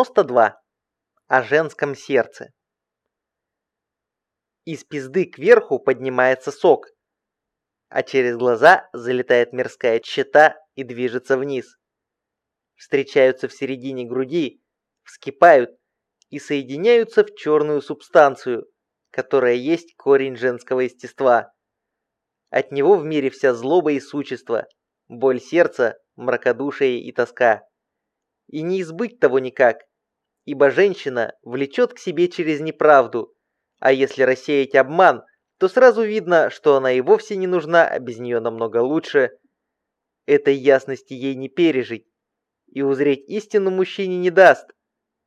92. О женском сердце. Из пизды кверху поднимается сок, а через глаза залетает мирская чета и движется вниз. Встречаются в середине груди, вскипают и соединяются в черную субстанцию, которая есть корень женского естества. От него в мире вся злоба и существо, боль сердца, мракодушие и тоска. И не избыть того никак, ибо женщина влечет к себе через неправду, а если рассеять обман, то сразу видно, что она и вовсе не нужна, а без нее намного лучше. Этой ясности ей не пережить, и узреть истину мужчине не даст,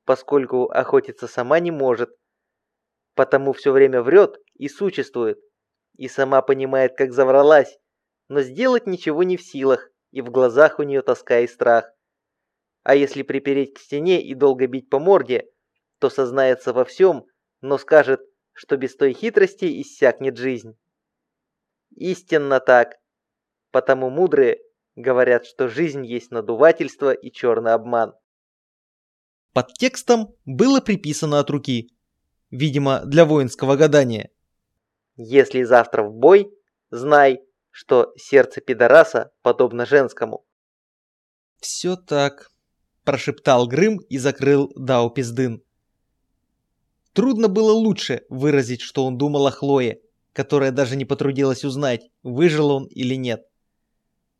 поскольку охотиться сама не может. Потому все время врет и существует, и сама понимает, как завралась, но сделать ничего не в силах, и в глазах у нее тоска и страх. А если припереть к стене и долго бить по морде, то сознается во всем, но скажет, что без той хитрости иссякнет жизнь. Истинно так. Потому мудрые говорят, что жизнь есть надувательство и черный обман. Под текстом было приписано от руки, видимо, для воинского гадания. Если завтра в бой, знай, что сердце пидораса подобно женскому. Все так, прошептал Грым и закрыл Дао Пиздын. Трудно было лучше выразить, что он думал о Хлое, которая даже не потрудилась узнать, выжил он или нет.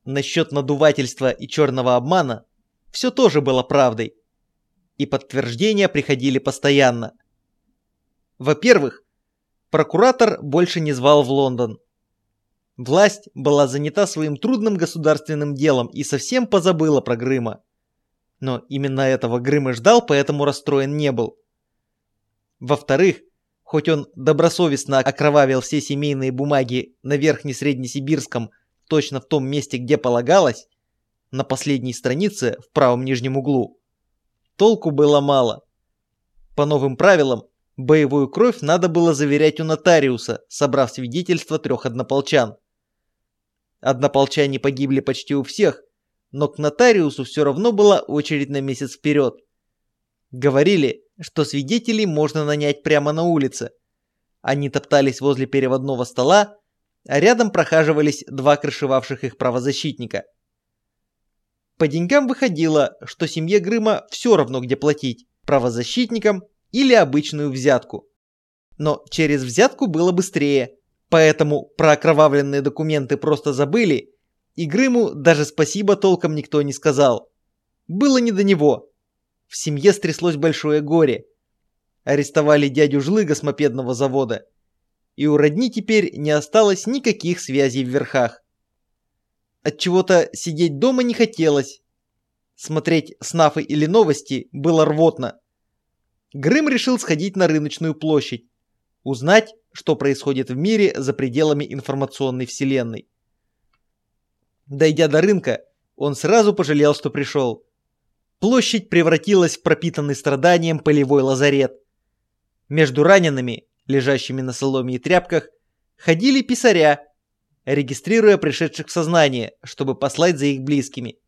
Насчет надувательства и черного обмана все тоже было правдой. И подтверждения приходили постоянно. Во-первых, прокуратор больше не звал в Лондон. Власть была занята своим трудным государственным делом и совсем позабыла про Грыма. Но именно этого Грым и ждал, поэтому расстроен не был. Во-вторых, хоть он добросовестно окровавил все семейные бумаги на Верхнесреднесибирском точно в том месте, где полагалось, на последней странице в правом нижнем углу, толку было мало. По новым правилам, боевую кровь надо было заверять у нотариуса, собрав свидетельства трех однополчан. Однополчане погибли почти у всех, но к нотариусу все равно была очередь на месяц вперед. Говорили, что свидетелей можно нанять прямо на улице. Они топтались возле переводного стола, а рядом прохаживались два крышевавших их правозащитника. По деньгам выходило, что семье Грыма все равно где платить – правозащитникам или обычную взятку. Но через взятку было быстрее – Поэтому про окровавленные документы просто забыли, и Грыму даже спасибо толком никто не сказал. Было не до него. В семье стряслось большое горе. Арестовали дядю Жлыга с мопедного завода. И у родни теперь не осталось никаких связей в верхах. От чего-то сидеть дома не хотелось. Смотреть снафы или новости было рвотно. Грым решил сходить на рыночную площадь. Узнать, что происходит в мире за пределами информационной вселенной. Дойдя до рынка, он сразу пожалел, что пришел. Площадь превратилась в пропитанный страданием полевой лазарет. Между ранеными, лежащими на соломе и тряпках, ходили писаря, регистрируя пришедших в сознание, чтобы послать за их близкими.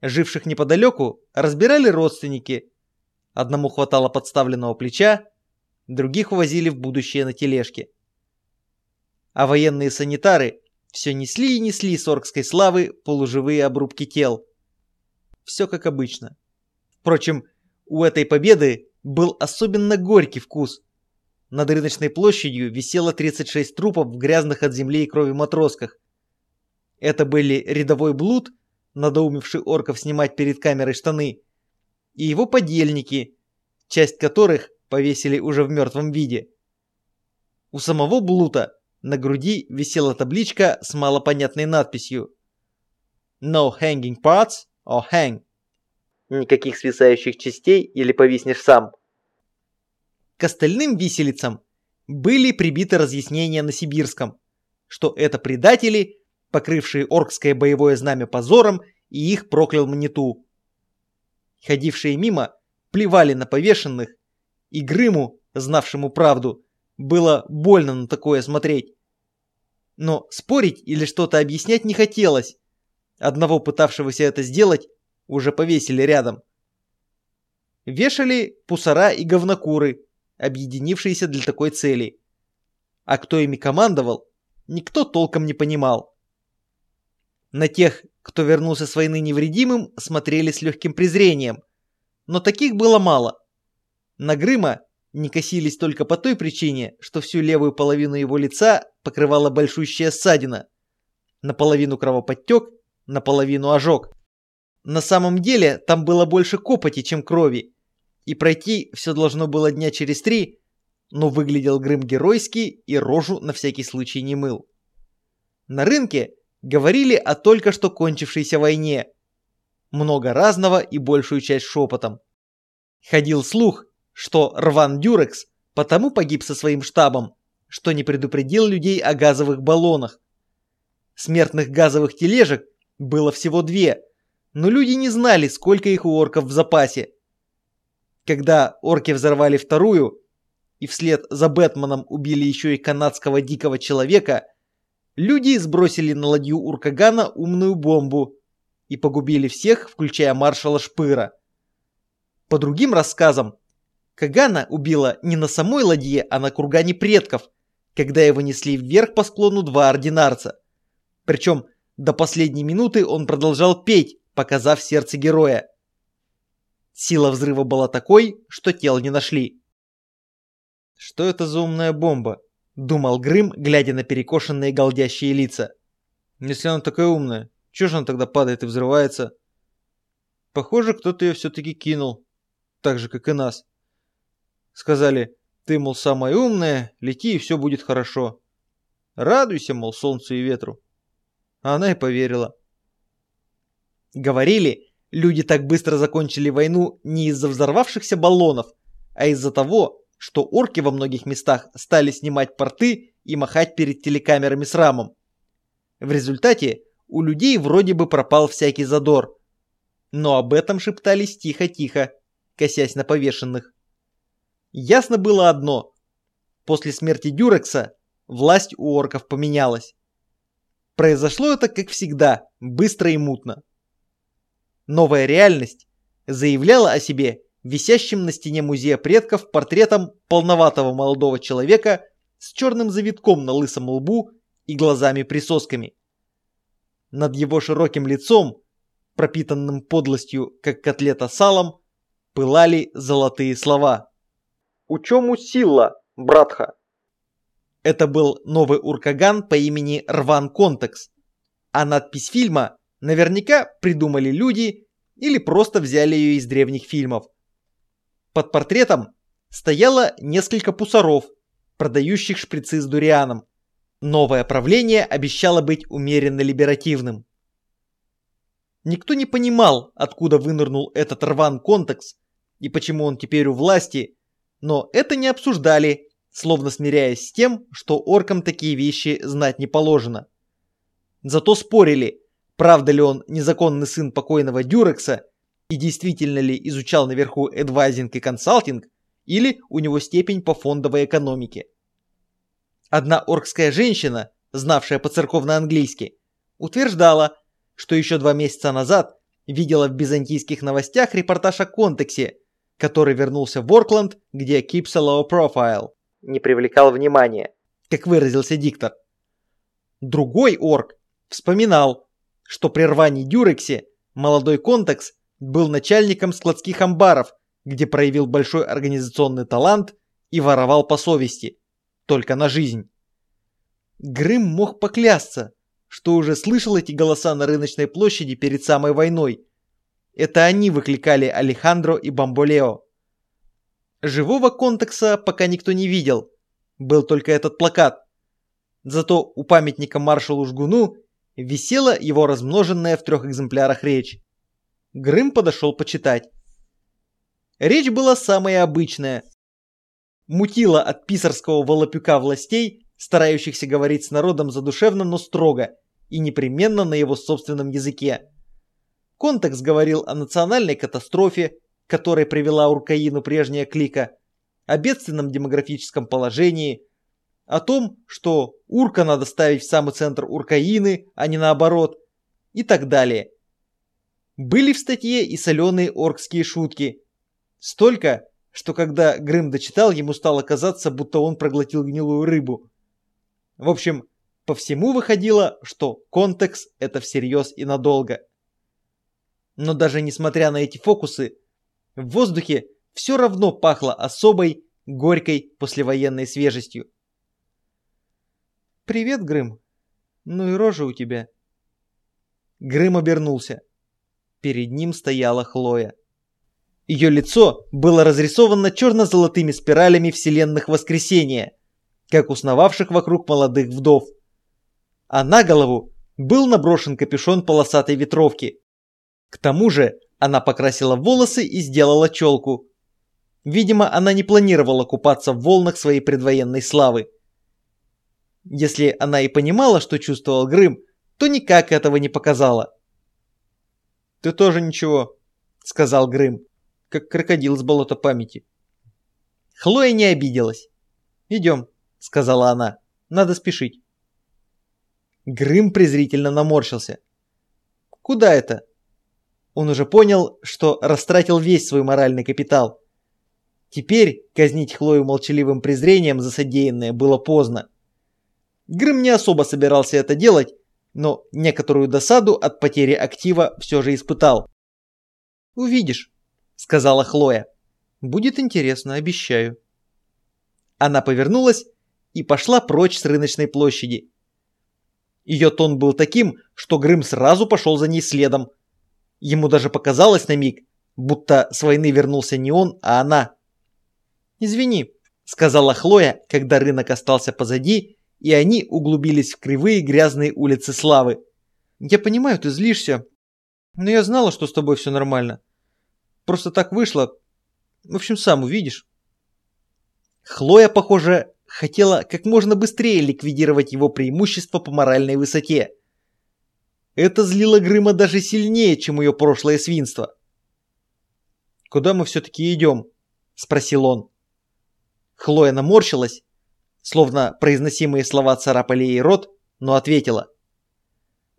Живших неподалеку разбирали родственники. Одному хватало подставленного плеча, других увозили в будущее на тележке. А военные санитары все несли и несли с оркской славы полуживые обрубки тел. Все как обычно. Впрочем, у этой победы был особенно горький вкус. Над рыночной площадью висело 36 трупов в грязных от земли и крови матросках. Это были рядовой блуд, надоумевший орков снимать перед камерой штаны, и его подельники, часть которых повесили уже в мертвом виде. У самого Блута на груди висела табличка с малопонятной надписью «No hanging parts or hang». Никаких свисающих частей или повиснешь сам. К остальным виселицам были прибиты разъяснения на сибирском, что это предатели, покрывшие оркское боевое знамя позором, и их проклял Маниту. Ходившие мимо плевали на повешенных и Грыму, знавшему правду, было больно на такое смотреть. Но спорить или что-то объяснять не хотелось. Одного пытавшегося это сделать уже повесили рядом. вешали пусара и говнокуры, объединившиеся для такой цели. А кто ими командовал, никто толком не понимал. На тех, кто вернулся с войны невредимым, смотрели с легким презрением. Но таких было мало. На Грыма не косились только по той причине, что всю левую половину его лица покрывала большущая ссадина. Наполовину кровоподтек, наполовину ожог. На самом деле там было больше копоти, чем крови. И пройти все должно было дня через три, но выглядел Грым геройски и рожу на всякий случай не мыл. На рынке говорили о только что кончившейся войне. Много разного и большую часть шепотом. Ходил слух, что Рван Дюрекс потому погиб со своим штабом, что не предупредил людей о газовых баллонах. Смертных газовых тележек было всего две, но люди не знали, сколько их у орков в запасе. Когда орки взорвали вторую, и вслед за Бэтменом убили еще и канадского дикого человека, люди сбросили на ладью Уркагана умную бомбу и погубили всех, включая маршала Шпыра. По другим рассказам, Кагана убила не на самой ладье, а на кургане предков, когда его несли вверх по склону два ординарца. Причем до последней минуты он продолжал петь, показав сердце героя. Сила взрыва была такой, что тел не нашли. «Что это за умная бомба?» – думал Грым, глядя на перекошенные голдящие лица. «Если она такая умная, чё же она тогда падает и взрывается?» «Похоже, кто-то ее все-таки кинул, так же, как и нас». Сказали, ты, мол, самая умная, лети и все будет хорошо. Радуйся, мол, солнцу и ветру. А она и поверила. Говорили, люди так быстро закончили войну не из-за взорвавшихся баллонов, а из-за того, что орки во многих местах стали снимать порты и махать перед телекамерами с рамом. В результате у людей вроде бы пропал всякий задор. Но об этом шептались тихо-тихо, косясь на повешенных. Ясно было одно. После смерти Дюрекса власть у орков поменялась. Произошло это, как всегда, быстро и мутно. Новая реальность заявляла о себе висящим на стене музея предков портретом полноватого молодого человека с черным завитком на лысом лбу и глазами-присосками. Над его широким лицом, пропитанным подлостью, как котлета салом, пылали золотые слова – Учему сила, братха. Это был новый уркаган по имени Рван Контекс. А надпись фильма наверняка придумали люди или просто взяли ее из древних фильмов. Под портретом стояло несколько пусаров, продающих шприцы с дурианом. Новое правление обещало быть умеренно либеративным. Никто не понимал, откуда вынырнул этот Рван Контекс и почему он теперь у власти – но это не обсуждали, словно смиряясь с тем, что оркам такие вещи знать не положено. Зато спорили, правда ли он незаконный сын покойного Дюрекса и действительно ли изучал наверху эдвайзинг и консалтинг, или у него степень по фондовой экономике. Одна оркская женщина, знавшая по-церковно-английски, утверждала, что еще два месяца назад видела в византийских новостях репортаж о контексе, который вернулся в Оркленд, где keeps a low profile. Не привлекал внимания. Как выразился диктор. Другой орк вспоминал, что при рвании Дюрексе молодой Контекс был начальником складских амбаров, где проявил большой организационный талант и воровал по совести, только на жизнь. Грым мог поклясться, что уже слышал эти голоса на рыночной площади перед самой войной, это они выкликали Алехандро и Бамболео. Живого контекса пока никто не видел. Был только этот плакат. Зато у памятника маршалу Жгуну висела его размноженная в трех экземплярах речь. Грым подошел почитать. Речь была самая обычная. Мутила от писарского волопюка властей, старающихся говорить с народом задушевно, но строго, и непременно на его собственном языке. Контекс говорил о национальной катастрофе, которой привела Уркаину прежняя клика, о бедственном демографическом положении, о том, что Урка надо ставить в самый центр Уркаины, а не наоборот, и так далее. Были в статье и соленые оркские шутки. Столько, что когда Грым дочитал, ему стало казаться, будто он проглотил гнилую рыбу. В общем, по всему выходило, что контекст это всерьез и надолго. Но даже несмотря на эти фокусы, в воздухе все равно пахло особой, горькой послевоенной свежестью. «Привет, Грым. Ну и рожа у тебя». Грым обернулся. Перед ним стояла Хлоя. Ее лицо было разрисовано черно-золотыми спиралями вселенных воскресения, как у сновавших вокруг молодых вдов. А на голову был наброшен капюшон полосатой ветровки. К тому же она покрасила волосы и сделала челку. Видимо, она не планировала купаться в волнах своей предвоенной славы. Если она и понимала, что чувствовал Грым, то никак этого не показала. «Ты тоже ничего», — сказал Грым как крокодил с болота памяти. Хлоя не обиделась. «Идем», — сказала она, — «надо спешить». Грым презрительно наморщился. «Куда это?» Он уже понял, что растратил весь свой моральный капитал. Теперь казнить Хлою молчаливым презрением за содеянное было поздно. Грым не особо собирался это делать, но некоторую досаду от потери актива все же испытал. «Увидишь», сказала Хлоя. Будет интересно, обещаю. Она повернулась и пошла прочь с рыночной площади. Ее тон был таким, что Грым сразу пошел за ней следом. Ему даже показалось на миг, будто с войны вернулся не он, а она. «Извини», — сказала Хлоя, когда рынок остался позади, и они углубились в кривые грязные улицы Славы. «Я понимаю, ты злишься, но я знала, что с тобой все нормально. Просто так вышло. В общем, сам увидишь. Хлоя, похоже, хотела как можно быстрее ликвидировать его преимущество по моральной высоте. Это злило Грыма даже сильнее, чем ее прошлое свинство. «Куда мы все-таки идем?» – спросил он. Хлоя наморщилась, словно произносимые слова царапали ей рот, но ответила.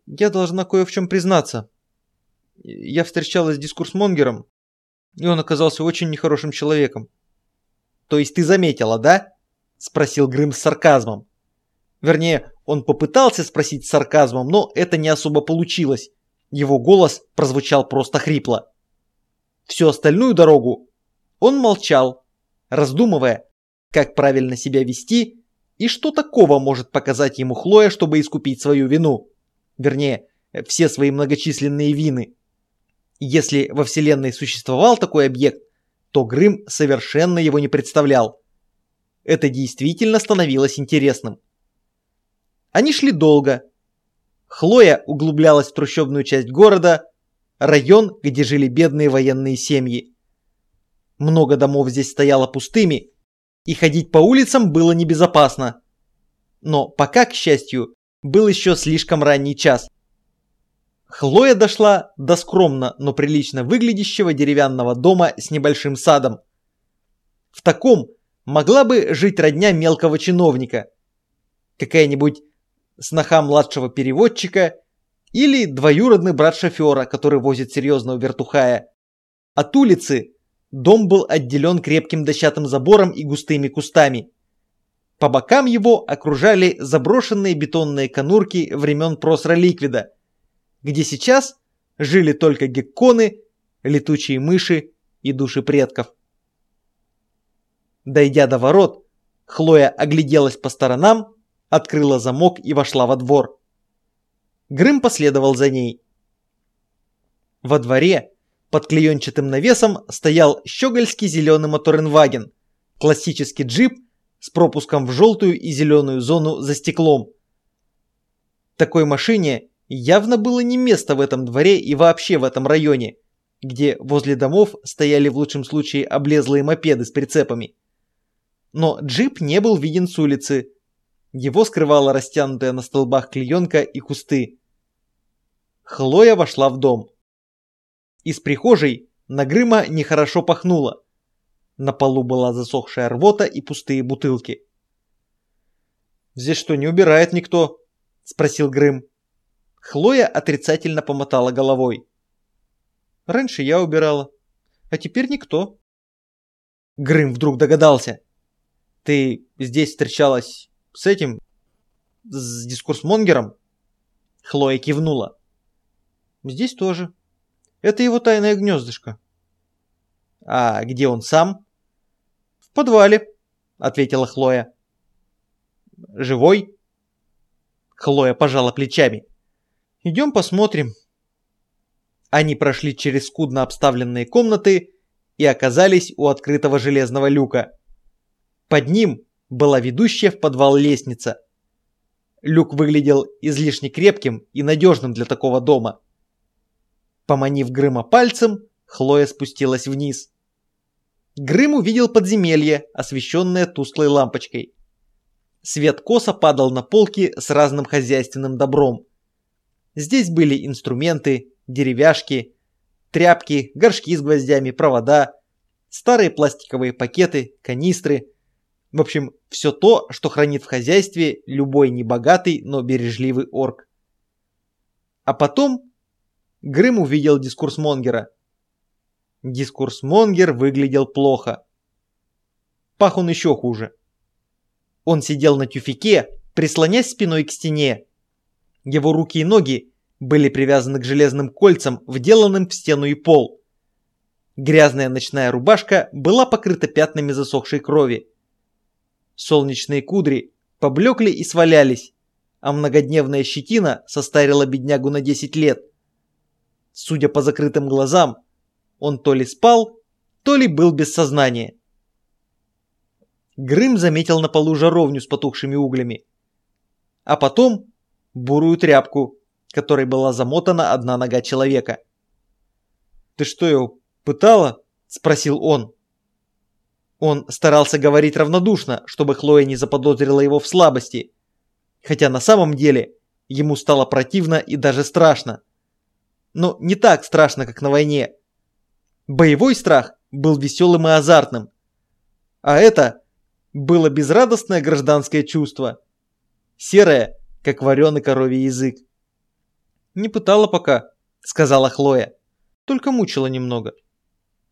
«Я должна кое в чем признаться. Я встречалась с дискурсмонгером, и он оказался очень нехорошим человеком. То есть ты заметила, да? Спросил Грым с сарказмом. Вернее, он попытался спросить с сарказмом, но это не особо получилось. Его голос прозвучал просто хрипло. Всю остальную дорогу он молчал, раздумывая, как правильно себя вести и что такого может показать ему Хлоя, чтобы искупить свою вину. Вернее, все свои многочисленные вины. Если во Вселенной существовал такой объект, то Грым совершенно его не представлял. Это действительно становилось интересным. Они шли долго. Хлоя углублялась в трущобную часть города, район, где жили бедные военные семьи. Много домов здесь стояло пустыми, и ходить по улицам было небезопасно. Но пока, к счастью, был еще слишком ранний час. Хлоя дошла до скромно, но прилично выглядящего деревянного дома с небольшим садом. В таком могла бы жить родня мелкого чиновника. Какая-нибудь сноха младшего переводчика или двоюродный брат шофера, который возит серьезного вертухая. От улицы дом был отделен крепким дощатым забором и густыми кустами. По бокам его окружали заброшенные бетонные конурки времен просра ликвида – где сейчас жили только гекконы, летучие мыши и души предков. Дойдя до ворот, Хлоя огляделась по сторонам, открыла замок и вошла во двор. Грым последовал за ней. Во дворе под клеенчатым навесом стоял щегольский зеленый моторенваген, классический джип с пропуском в желтую и зеленую зону за стеклом. Такой машине явно было не место в этом дворе и вообще в этом районе, где возле домов стояли в лучшем случае облезлые мопеды с прицепами. Но джип не был виден с улицы. Его скрывала растянутая на столбах клеенка и кусты. Хлоя вошла в дом. Из прихожей на Грыма нехорошо пахнуло. На полу была засохшая рвота и пустые бутылки. «Здесь что, не убирает никто?» – спросил Грым. Хлоя отрицательно помотала головой. Раньше я убирала, а теперь никто. Грым вдруг догадался. Ты здесь встречалась с этим, с дискурсмонгером? Хлоя кивнула. Здесь тоже. Это его тайное гнездышко. А где он сам? В подвале, ответила Хлоя. Живой? Хлоя пожала плечами. Идем посмотрим. Они прошли через скудно обставленные комнаты и оказались у открытого железного люка. Под ним была ведущая в подвал лестница. Люк выглядел излишне крепким и надежным для такого дома. Поманив Грыма пальцем, Хлоя спустилась вниз. Грым увидел подземелье, освещенное тусклой лампочкой. Свет косо падал на полки с разным хозяйственным добром. Здесь были инструменты, деревяшки, тряпки, горшки с гвоздями, провода, старые пластиковые пакеты, канистры. В общем, все то, что хранит в хозяйстве любой небогатый, но бережливый орк. А потом Грым увидел дискурсмонгера. Дискурсмонгер выглядел плохо. Пах он еще хуже. Он сидел на тюфике, прислонясь спиной к стене. Его руки и ноги были привязаны к железным кольцам, вделанным в стену и пол. Грязная ночная рубашка была покрыта пятнами засохшей крови. Солнечные кудри поблекли и свалялись, а многодневная щетина состарила беднягу на 10 лет. Судя по закрытым глазам, он то ли спал, то ли был без сознания. Грым заметил на полу жаровню с потухшими углями. А потом бурую тряпку, которой была замотана одна нога человека. «Ты что, его пытала?» – спросил он. Он старался говорить равнодушно, чтобы Хлоя не заподозрила его в слабости. Хотя на самом деле ему стало противно и даже страшно. Но не так страшно, как на войне. Боевой страх был веселым и азартным. А это было безрадостное гражданское чувство. Серое, как вареный коровий язык. «Не пытала пока», — сказала Хлоя. «Только мучила немного.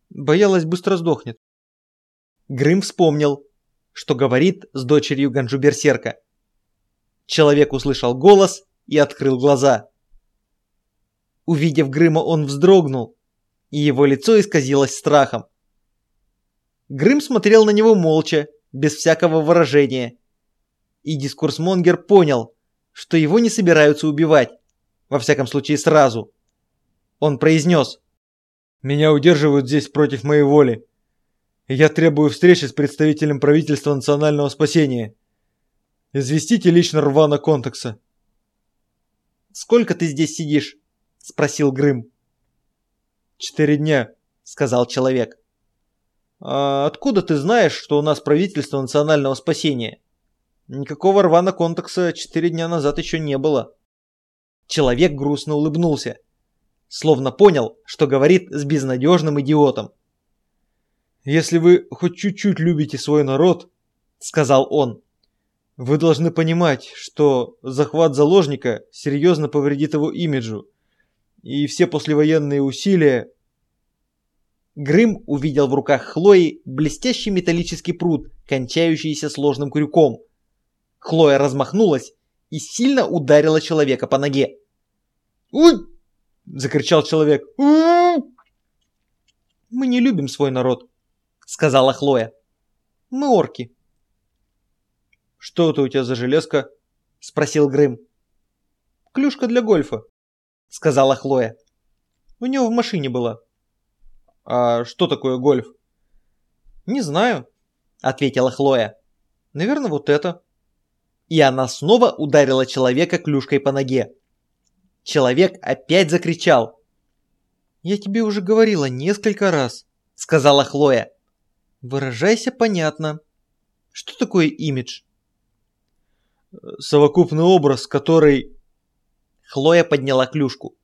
Боялась, быстро сдохнет». Грым вспомнил, что говорит с дочерью Ганджу-берсерка. Человек услышал голос и открыл глаза. Увидев Грыма, он вздрогнул, и его лицо исказилось страхом. Грым смотрел на него молча, без всякого выражения. И дискурсмонгер понял, что его не собираются убивать, во всяком случае сразу. Он произнес. «Меня удерживают здесь против моей воли. Я требую встречи с представителем правительства национального спасения. Известите лично Рвана Контекса». «Сколько ты здесь сидишь?» – спросил Грым. «Четыре дня», – сказал человек. «А откуда ты знаешь, что у нас правительство национального спасения? Никакого рвана контакса четыре дня назад еще не было». Человек грустно улыбнулся, словно понял, что говорит с безнадежным идиотом. «Если вы хоть чуть-чуть любите свой народ, — сказал он, — вы должны понимать, что захват заложника серьезно повредит его имиджу, и все послевоенные усилия Грым увидел в руках Хлои блестящий металлический пруд, кончающийся сложным крюком. Хлоя размахнулась и сильно ударила человека по ноге. «Уй!» – закричал человек. «Мы не любим свой народ», – сказала Хлоя. «Мы орки». «Что это у тебя за железка?» – спросил Грым. «Клюшка для гольфа», – сказала Хлоя. «У него в машине была». А что такое гольф? Не знаю, ответила Хлоя. Наверное, вот это. И она снова ударила человека клюшкой по ноге. Человек опять закричал. «Я тебе уже говорила несколько раз», — сказала Хлоя. «Выражайся понятно. Что такое имидж?» «Совокупный образ, который...» Хлоя подняла клюшку.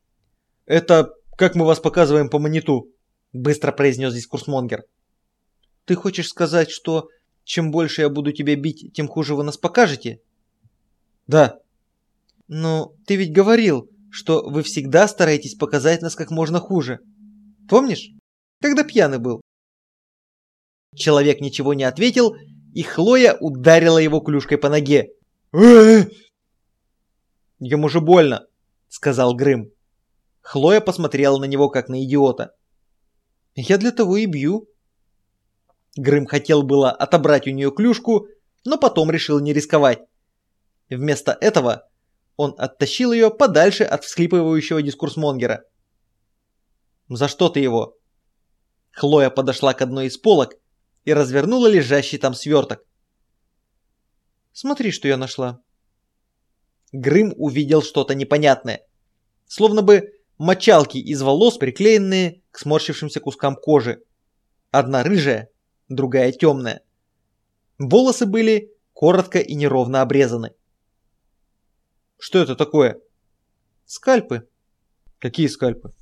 «Это как мы вас показываем по мониту быстро произнес дискурсмонгер. Ты хочешь сказать, что чем больше я буду тебя бить, тем хуже вы нас покажете? Да. Но ты ведь говорил, что вы всегда стараетесь показать нас как можно хуже. Помнишь? Когда пьяный был. Человек ничего не ответил, и Хлоя ударила его клюшкой по ноге. «Ему же больно», — сказал Грым. Хлоя посмотрела на него, как на идиота. «Я для того и бью». Грым хотел было отобрать у нее клюшку, но потом решил не рисковать. Вместо этого он оттащил ее подальше от всхлипывающего дискурсмонгера. «За что ты его?» Хлоя подошла к одной из полок и развернула лежащий там сверток. «Смотри, что я нашла». Грым увидел что-то непонятное. Словно бы мочалки из волос, приклеенные к сморщившимся кускам кожи. Одна рыжая, другая темная. Волосы были коротко и неровно обрезаны. Что это такое? Скальпы. Какие скальпы?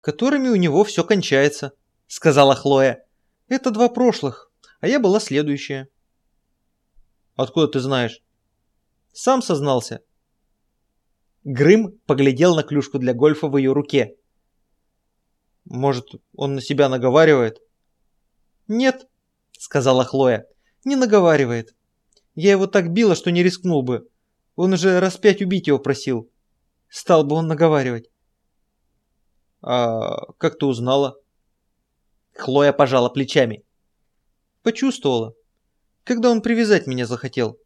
Которыми у него все кончается, сказала Хлоя. Это два прошлых, а я была следующая. Откуда ты знаешь? Сам сознался. Грым поглядел на клюшку для гольфа в ее руке. Может, он на себя наговаривает? Нет, сказала Хлоя. Не наговаривает. Я его так била, что не рискнул бы. Он уже раз пять убить его просил. Стал бы он наговаривать. А как ты узнала? Хлоя пожала плечами. Почувствовала. Когда он привязать меня захотел.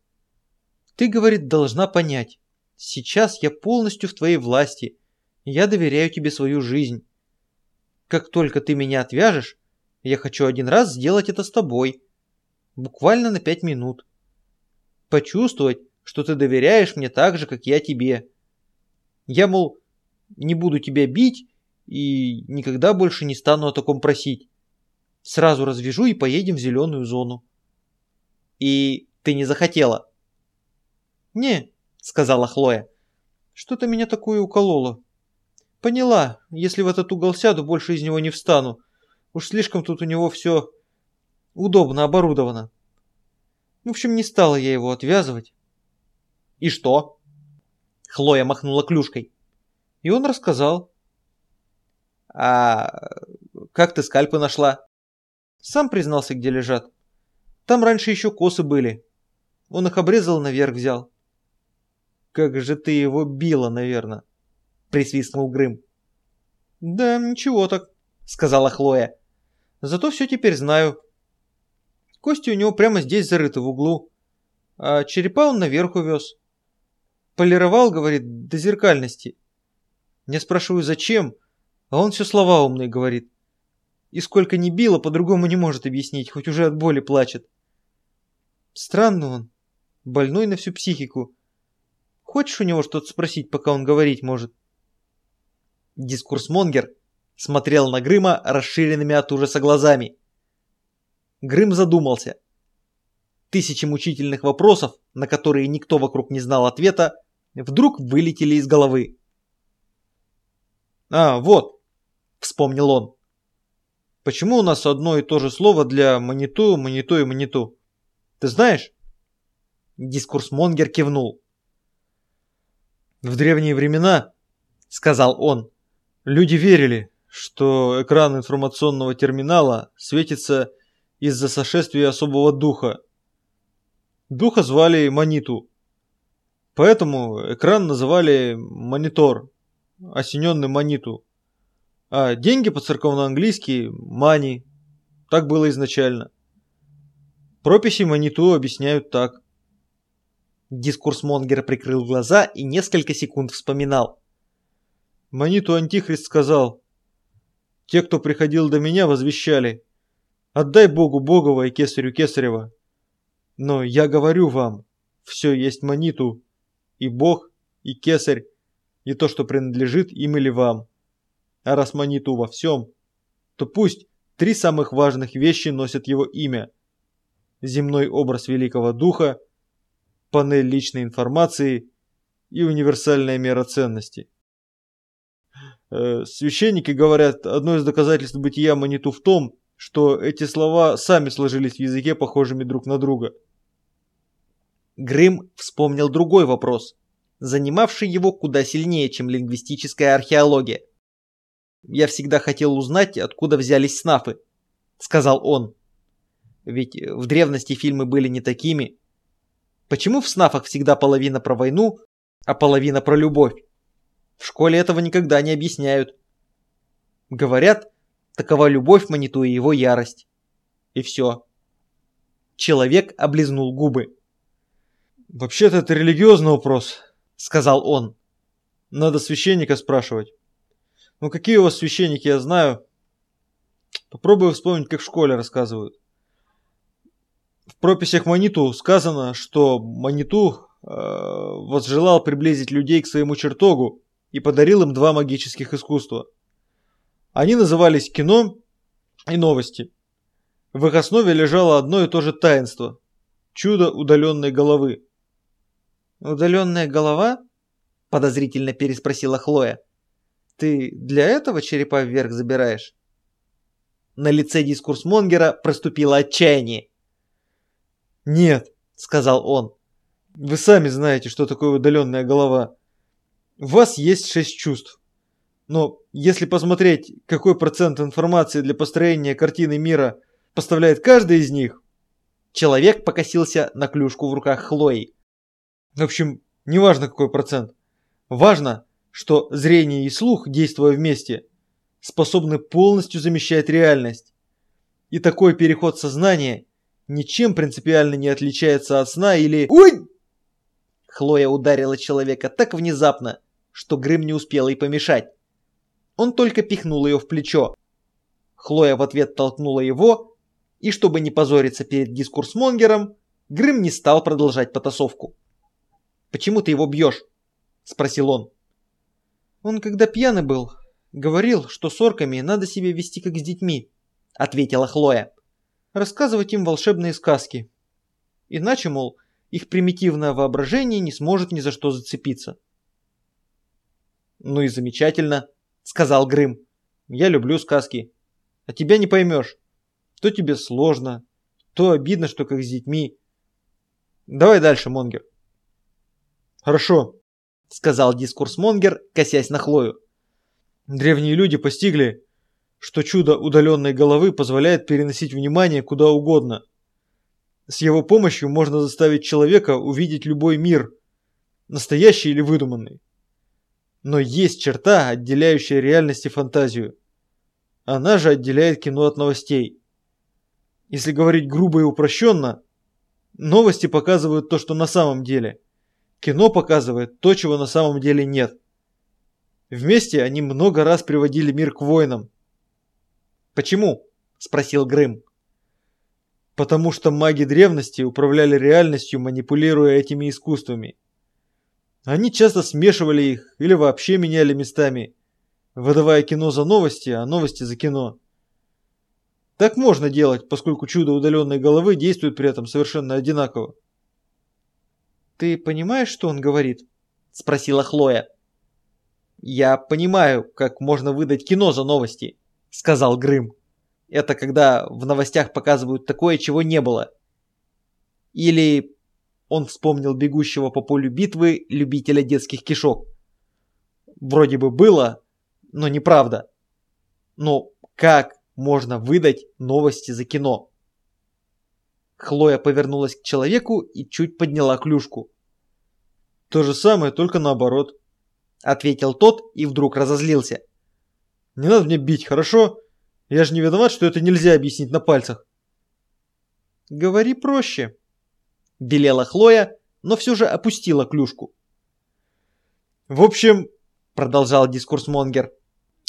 Ты, говорит, должна понять. Сейчас я полностью в твоей власти. Я доверяю тебе свою жизнь. Как только ты меня отвяжешь, я хочу один раз сделать это с тобой. Буквально на пять минут. Почувствовать, что ты доверяешь мне так же, как я тебе. Я, мол, не буду тебя бить и никогда больше не стану о таком просить. Сразу развяжу и поедем в зеленую зону. И ты не захотела? Не, сказала Хлоя. Что-то меня такое укололо. Поняла, если в этот угол сяду, больше из него не встану. Уж слишком тут у него все удобно оборудовано. В общем, не стала я его отвязывать. И что? Хлоя махнула клюшкой. И он рассказал. А как ты скальпы нашла? Сам признался, где лежат. Там раньше еще косы были. Он их обрезал, наверх взял. «Как же ты его била, наверное!» — присвистнул Грым. «Да, ничего так», — сказала Хлоя. «Зато все теперь знаю. Кости у него прямо здесь зарыты в углу, а черепа он наверх увез. Полировал, говорит, до зеркальности. Я спрашиваю, зачем, а он все слова умные говорит. И сколько не било, по-другому не может объяснить, хоть уже от боли плачет. Странно он, больной на всю психику. Хочешь у него что-то спросить, пока он говорить может?» Дискурсмонгер смотрел на Грыма расширенными от ужаса глазами. Грым задумался. Тысячи мучительных вопросов, на которые никто вокруг не знал ответа, вдруг вылетели из головы. «А, вот», — вспомнил он. «Почему у нас одно и то же слово для маниту, маниту и маниту? Ты знаешь?» Дискурсмонгер кивнул. В древние времена, сказал он, люди верили, что экран информационного терминала светится из-за сошествия особого духа. Духа звали Маниту. Поэтому экран называли монитор, осененный Маниту. А деньги по-церковно-английски – мани. Так было изначально. Прописи Маниту объясняют так. Дискурс Монгера прикрыл глаза и несколько секунд вспоминал. Маниту Антихрист сказал, «Те, кто приходил до меня, возвещали, отдай Богу Богова и Кесарю Кесарева. Но я говорю вам, все есть Маниту, и Бог, и Кесарь, и то, что принадлежит им или вам. А раз Маниту во всем, то пусть три самых важных вещи носят его имя. Земной образ Великого Духа – панель личной информации и универсальная мера ценности. Э, священники говорят, одно из доказательств бытия Маниту в том, что эти слова сами сложились в языке, похожими друг на друга. Грым вспомнил другой вопрос, занимавший его куда сильнее, чем лингвистическая археология. «Я всегда хотел узнать, откуда взялись снафы», — сказал он. Ведь в древности фильмы были не такими. Почему в снафах всегда половина про войну, а половина про любовь? В школе этого никогда не объясняют. Говорят, такова любовь Маниту и его ярость. И все. Человек облизнул губы. «Вообще-то это религиозный вопрос», — сказал он. «Надо священника спрашивать». «Ну какие у вас священники, я знаю. Попробую вспомнить, как в школе рассказывают. В прописях Маниту сказано, что Маниту э, возжелал приблизить людей к своему чертогу и подарил им два магических искусства. Они назывались кино и новости. В их основе лежало одно и то же таинство – чудо удаленной головы. «Удаленная голова?» – подозрительно переспросила Хлоя. «Ты для этого черепа вверх забираешь?» На лице дискурсмонгера проступило отчаяние. «Нет», — сказал он. «Вы сами знаете, что такое удаленная голова. У вас есть шесть чувств. Но если посмотреть, какой процент информации для построения картины мира поставляет каждый из них, человек покосился на клюшку в руках Хлои. В общем, неважно какой процент. Важно, что зрение и слух, действуя вместе, способны полностью замещать реальность. И такой переход сознания ничем принципиально не отличается от сна или... Ой! Хлоя ударила человека так внезапно, что Грым не успел ей помешать. Он только пихнул ее в плечо. Хлоя в ответ толкнула его, и чтобы не позориться перед дискурсмонгером, Грым не стал продолжать потасовку. «Почему ты его бьешь?» – спросил он. «Он когда пьяный был, говорил, что с орками надо себя вести как с детьми», – ответила Хлоя рассказывать им волшебные сказки. Иначе, мол, их примитивное воображение не сможет ни за что зацепиться. «Ну и замечательно», — сказал Грым. «Я люблю сказки. А тебя не поймешь. То тебе сложно, то обидно, что как с детьми. Давай дальше, Монгер». «Хорошо», — сказал дискурс Монгер, косясь на Хлою. «Древние люди постигли, что чудо удаленной головы позволяет переносить внимание куда угодно. С его помощью можно заставить человека увидеть любой мир, настоящий или выдуманный. Но есть черта, отделяющая реальность и фантазию. Она же отделяет кино от новостей. Если говорить грубо и упрощенно, новости показывают то, что на самом деле. Кино показывает то, чего на самом деле нет. Вместе они много раз приводили мир к войнам, «Почему?» – спросил Грым. «Потому что маги древности управляли реальностью, манипулируя этими искусствами. Они часто смешивали их или вообще меняли местами, выдавая кино за новости, а новости за кино. Так можно делать, поскольку чудо удаленной головы действует при этом совершенно одинаково. «Ты понимаешь, что он говорит?» – спросила Хлоя. «Я понимаю, как можно выдать кино за новости», сказал Грым. Это когда в новостях показывают такое, чего не было. Или он вспомнил бегущего по полю битвы любителя детских кишок. Вроде бы было, но неправда. Но как можно выдать новости за кино? Хлоя повернулась к человеку и чуть подняла клюшку. То же самое, только наоборот. Ответил тот и вдруг разозлился. Не надо мне бить, хорошо? Я же не виноват, что это нельзя объяснить на пальцах. Говори проще. Белела Хлоя, но все же опустила клюшку. В общем, продолжал дискурс Монгер,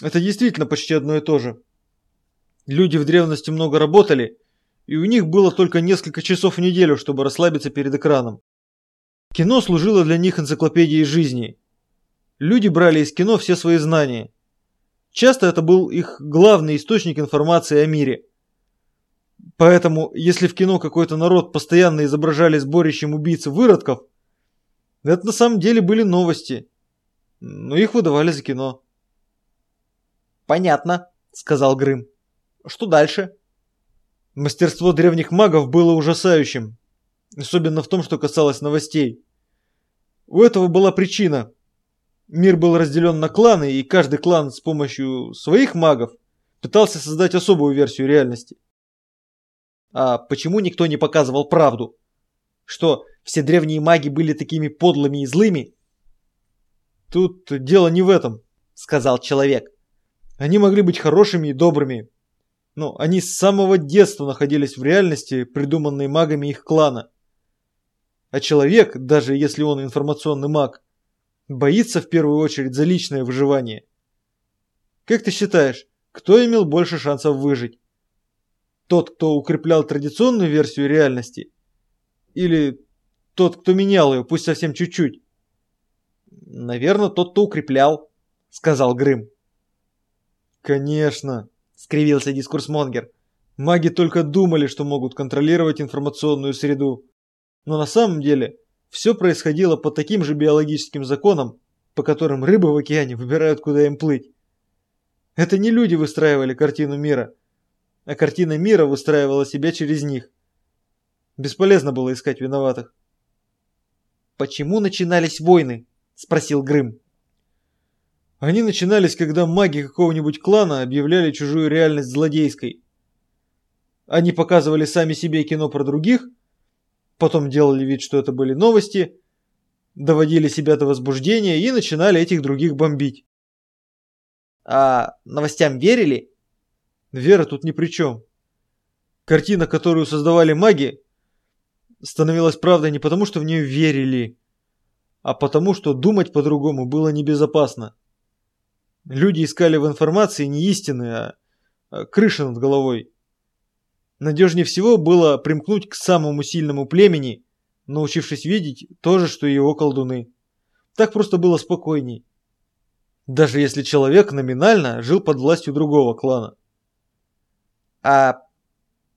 это действительно почти одно и то же. Люди в древности много работали, и у них было только несколько часов в неделю, чтобы расслабиться перед экраном. Кино служило для них энциклопедией жизни. Люди брали из кино все свои знания. Часто это был их главный источник информации о мире. Поэтому, если в кино какой-то народ постоянно изображали сборищем убийц выродков, это на самом деле были новости. Но их выдавали за кино. «Понятно», — сказал Грым. «Что дальше?» Мастерство древних магов было ужасающим. Особенно в том, что касалось новостей. У этого была причина. Мир был разделен на кланы, и каждый клан с помощью своих магов пытался создать особую версию реальности. А почему никто не показывал правду? Что, все древние маги были такими подлыми и злыми? Тут дело не в этом, сказал человек. Они могли быть хорошими и добрыми. Но они с самого детства находились в реальности, придуманной магами их клана. А человек, даже если он информационный маг, боится в первую очередь за личное выживание. Как ты считаешь, кто имел больше шансов выжить? Тот, кто укреплял традиционную версию реальности? Или тот, кто менял ее, пусть совсем чуть-чуть? Наверное, тот, кто укреплял, сказал Грым. Конечно, скривился дискурсмонгер. Маги только думали, что могут контролировать информационную среду. Но на самом деле все происходило по таким же биологическим законам, по которым рыбы в океане выбирают, куда им плыть. Это не люди выстраивали картину мира, а картина мира выстраивала себя через них. Бесполезно было искать виноватых. «Почему начинались войны?» – спросил Грым. Они начинались, когда маги какого-нибудь клана объявляли чужую реальность злодейской. Они показывали сами себе кино про других, потом делали вид, что это были новости, доводили себя до возбуждения и начинали этих других бомбить. А новостям верили? Вера тут ни при чем. Картина, которую создавали маги, становилась правдой не потому, что в нее верили, а потому, что думать по-другому было небезопасно. Люди искали в информации не истины, а, а крыши над головой. Надежнее всего было примкнуть к самому сильному племени, научившись видеть то же, что и его колдуны. Так просто было спокойней. Даже если человек номинально жил под властью другого клана. А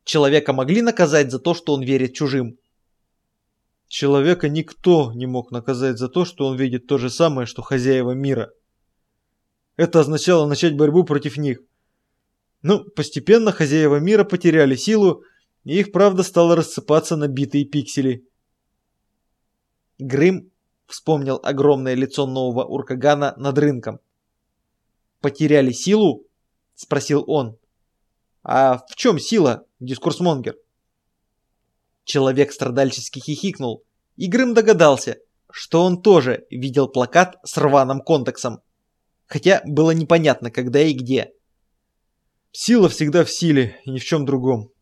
человека могли наказать за то, что он верит чужим? Человека никто не мог наказать за то, что он видит то же самое, что хозяева мира. Это означало начать борьбу против них. Но постепенно хозяева мира потеряли силу, и их правда стала рассыпаться на битые пиксели. Грым вспомнил огромное лицо нового Уркагана над рынком. «Потеряли силу?» – спросил он. «А в чем сила, дискурсмонгер?» Человек страдальчески хихикнул, и Грым догадался, что он тоже видел плакат с рваным контексом. Хотя было непонятно, когда и где. Сила всегда в силе и ни в чем другом.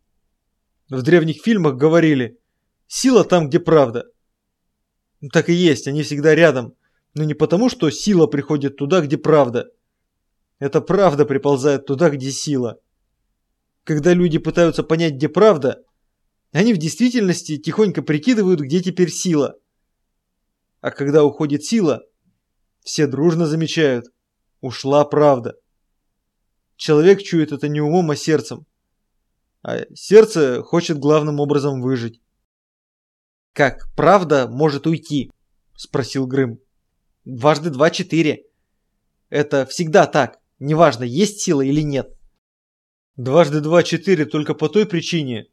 В древних фильмах говорили «сила там, где правда». Так и есть, они всегда рядом, но не потому, что сила приходит туда, где правда. Это правда приползает туда, где сила. Когда люди пытаются понять, где правда, они в действительности тихонько прикидывают, где теперь сила. А когда уходит сила, все дружно замечают, ушла правда. Человек чует это не умом, а сердцем. А сердце хочет главным образом выжить. «Как правда может уйти?» – спросил Грым. «Дважды два – четыре. Это всегда так, неважно, есть сила или нет». «Дважды два – четыре только по той причине,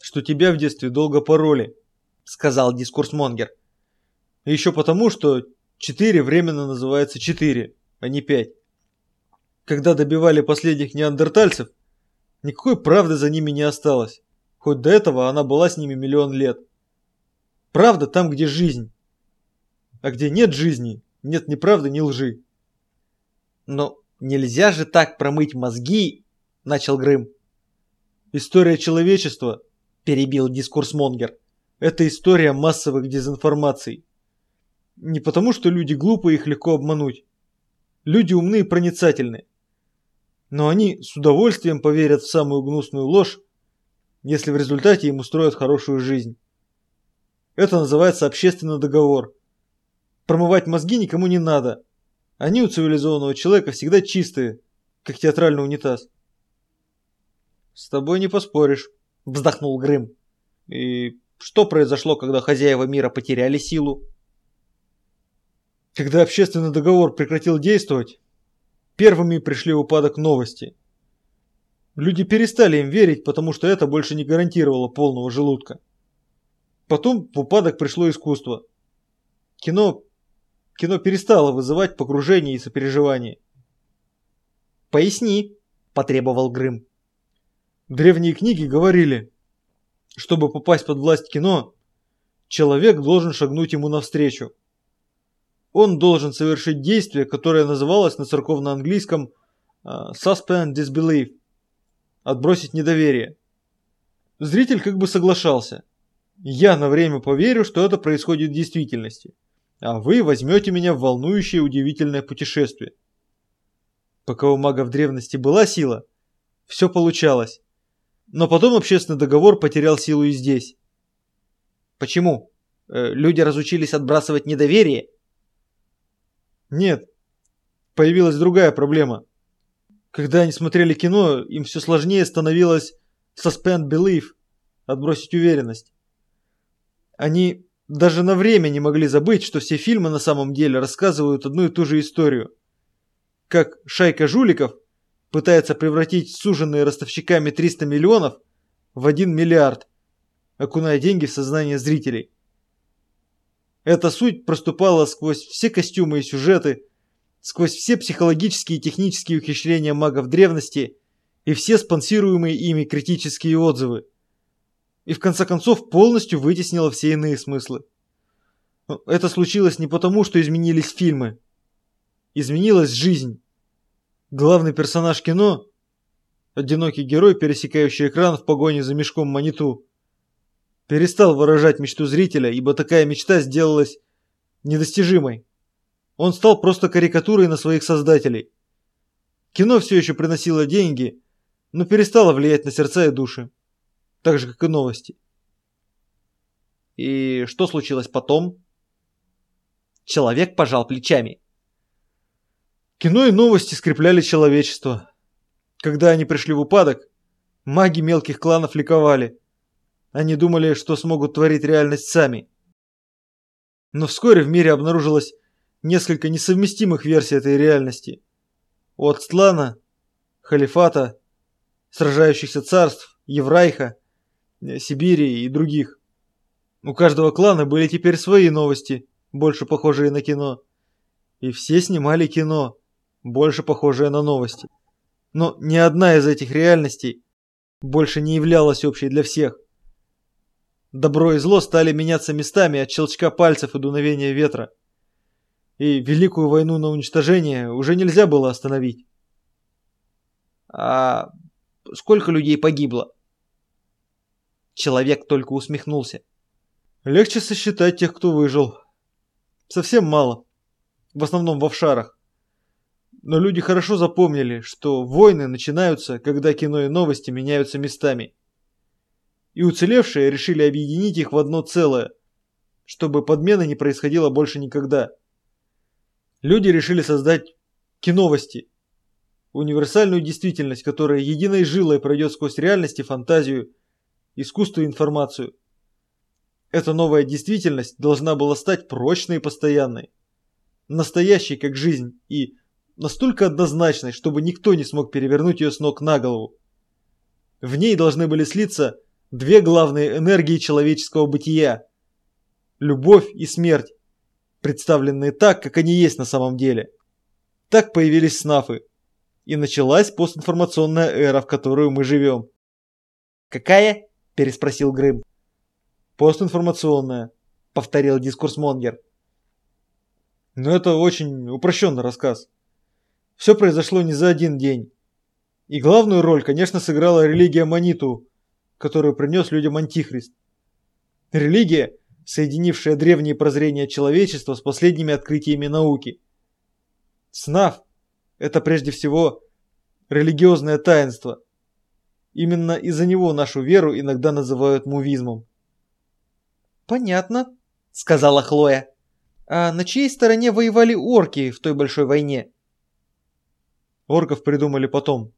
что тебя в детстве долго пороли», – сказал дискурсмонгер. Еще потому, что четыре временно называется четыре, а не пять. Когда добивали последних неандертальцев, никакой правды за ними не осталось, хоть до этого она была с ними миллион лет. Правда там, где жизнь. А где нет жизни, нет ни правды, ни лжи. Но нельзя же так промыть мозги, начал Грым. История человечества, перебил дискурс Монгер. Это история массовых дезинформаций. Не потому, что люди глупы их легко обмануть. Люди умны и проницательны. Но они с удовольствием поверят в самую гнусную ложь, если в результате им устроят хорошую жизнь. Это называется общественный договор. Промывать мозги никому не надо. Они у цивилизованного человека всегда чистые, как театральный унитаз. С тобой не поспоришь, вздохнул Грым. И что произошло, когда хозяева мира потеряли силу? Когда общественный договор прекратил действовать, первыми пришли упадок новости. Люди перестали им верить, потому что это больше не гарантировало полного желудка. Потом в упадок пришло искусство. Кино, кино перестало вызывать погружение и сопереживание. «Поясни», – потребовал Грым. Древние книги говорили, Чтобы попасть под власть кино, человек должен шагнуть ему навстречу. Он должен совершить действие, которое называлось на церковно-английском uh, suspend disbelief – отбросить недоверие. Зритель как бы соглашался. Я на время поверю, что это происходит в действительности, а вы возьмете меня в волнующее удивительное путешествие. Пока у мага в древности была сила, все получалось. Но потом общественный договор потерял силу и здесь. Почему? Э, люди разучились отбрасывать недоверие? Нет. Появилась другая проблема. Когда они смотрели кино, им все сложнее становилось suspend belief, отбросить уверенность. Они даже на время не могли забыть, что все фильмы на самом деле рассказывают одну и ту же историю. Как шайка жуликов пытается превратить суженные ростовщиками 300 миллионов в 1 миллиард, окуная деньги в сознание зрителей. Эта суть проступала сквозь все костюмы и сюжеты, сквозь все психологические и технические ухищрения магов древности и все спонсируемые ими критические отзывы. И в конце концов полностью вытеснила все иные смыслы. Это случилось не потому, что изменились фильмы. Изменилась жизнь. Главный персонаж кино – одинокий герой, пересекающий экран в погоне за мешком маниту. Перестал выражать мечту зрителя, ибо такая мечта сделалась недостижимой. Он стал просто карикатурой на своих создателей. Кино все еще приносило деньги, но перестало влиять на сердца и души. Так же, как и новости. И что случилось потом? Человек пожал плечами. Кино и новости скрепляли человечество. Когда они пришли в упадок, маги мелких кланов ликовали. Они думали, что смогут творить реальность сами. Но вскоре в мире обнаружилось несколько несовместимых версий этой реальности. От Стлана, Халифата, сражающихся царств, Еврайха, Сибири и других. У каждого клана были теперь свои новости, больше похожие на кино. И все снимали кино больше похожая на новости. Но ни одна из этих реальностей больше не являлась общей для всех. Добро и зло стали меняться местами от щелчка пальцев и дуновения ветра. И Великую войну на уничтожение уже нельзя было остановить. А сколько людей погибло? Человек только усмехнулся. Легче сосчитать тех, кто выжил. Совсем мало. В основном в офшарах. Но люди хорошо запомнили, что войны начинаются, когда кино и новости меняются местами. И уцелевшие решили объединить их в одно целое, чтобы подмена не происходила больше никогда. Люди решили создать киновости, универсальную действительность, которая единой жилой пройдет сквозь реальность и фантазию, искусство и информацию. Эта новая действительность должна была стать прочной и постоянной, настоящей как жизнь и настолько однозначной, чтобы никто не смог перевернуть ее с ног на голову. В ней должны были слиться две главные энергии человеческого бытия – любовь и смерть, представленные так, как они есть на самом деле. Так появились снафы. И началась постинформационная эра, в которую мы живем. «Какая?» – переспросил Грым. «Постинформационная», – повторил дискурс Монгер. Но это очень упрощенный рассказ. Все произошло не за один день. И главную роль, конечно, сыграла религия Маниту, которую принес людям Антихрист. Религия, соединившая древние прозрения человечества с последними открытиями науки. СНАФ – это прежде всего религиозное таинство. Именно из-за него нашу веру иногда называют мувизмом. «Понятно», – сказала Хлоя. «А на чьей стороне воевали орки в той большой войне?» Орков придумали потом.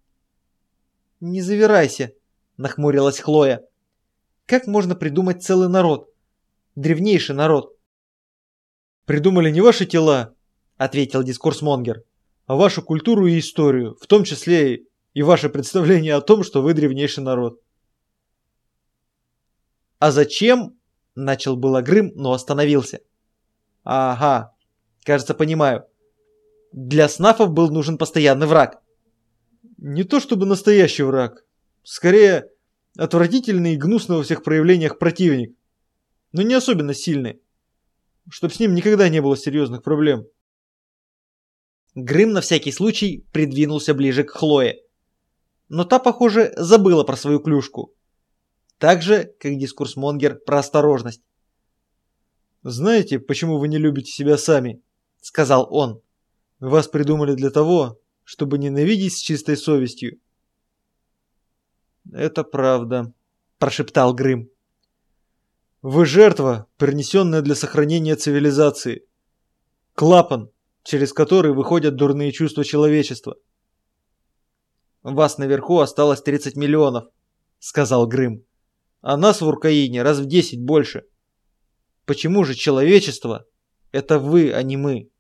«Не завирайся», – нахмурилась Хлоя. «Как можно придумать целый народ? Древнейший народ?» «Придумали не ваши тела», – ответил дискурсмонгер, – «а вашу культуру и историю, в том числе и ваше представление о том, что вы древнейший народ». «А зачем?» – начал было Грым, но остановился. «Ага, кажется, понимаю. Для снафов был нужен постоянный враг. Не то чтобы настоящий враг. Скорее, Отвратительный и гнусный во всех проявлениях противник. Но не особенно сильный. Чтоб с ним никогда не было серьезных проблем. Грым на всякий случай придвинулся ближе к Хлое. Но та, похоже, забыла про свою клюшку. Так же, как дискурс Монгер про осторожность. «Знаете, почему вы не любите себя сами?» — сказал он. «Вас придумали для того, чтобы ненавидеть с чистой совестью». «Это правда», — прошептал Грым. «Вы жертва, принесенная для сохранения цивилизации. Клапан, через который выходят дурные чувства человечества». «Вас наверху осталось 30 миллионов», — сказал Грым. «А нас в Уркаине раз в 10 больше». Почему же человечество – это вы, а не мы?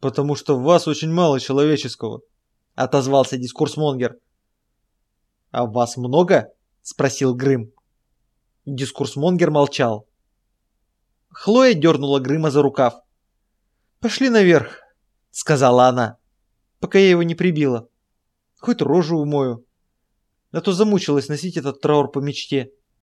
Потому что в вас очень мало человеческого, отозвался дискурсмонгер. А вас много? спросил Грым. Дискурсмонгер молчал. Хлоя дернула Грыма за рукав. «Пошли наверх», — сказала она, пока я его не прибила. «Хоть рожу умою, а то замучилась носить этот траур по мечте».